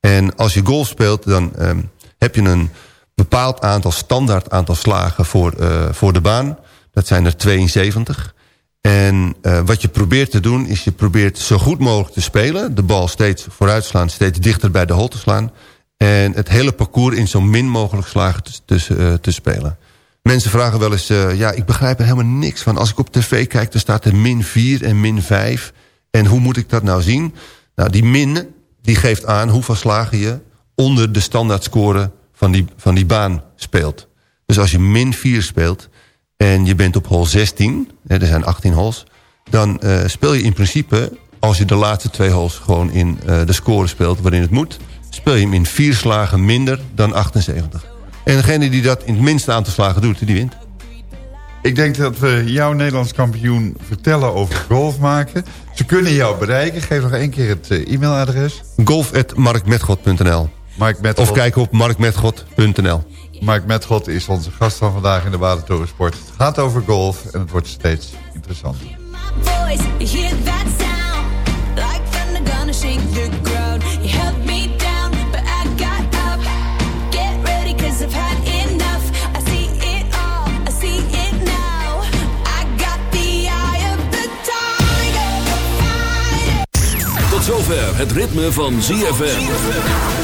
En als je golf speelt, dan um, heb je een bepaald aantal, standaard aantal slagen voor, uh, voor de baan. Dat zijn er 72. En uh, wat je probeert te doen, is je probeert zo goed mogelijk te spelen. De bal steeds vooruit slaan, steeds dichter bij de hol te slaan. En het hele parcours in zo min mogelijk slagen te, te, te spelen. Mensen vragen wel eens, ja, ik begrijp er helemaal niks van. Als ik op tv kijk, dan staat er min 4 en min 5. En hoe moet ik dat nou zien? Nou, die min, die geeft aan hoeveel slagen je onder de standaardscore van die, van die baan speelt. Dus als je min 4 speelt en je bent op hol 16, hè, er zijn 18 holes... dan uh, speel je in principe, als je de laatste twee holes gewoon in uh, de score speelt waarin het moet... speel je hem in vier slagen minder dan 78. En degene die dat in het minste aantal slagen doet, die wint. Ik denk dat we jouw Nederlands kampioen vertellen over golf maken. Ze kunnen jou bereiken. Geef nog één keer het uh, e-mailadres. golf.markmetgod.nl Of kijk op markmetgod.nl Mark Metgod is onze gast van vandaag in de Watertorensport. Het gaat over golf en het wordt steeds interessanter. Tot zover het ritme van ZFM.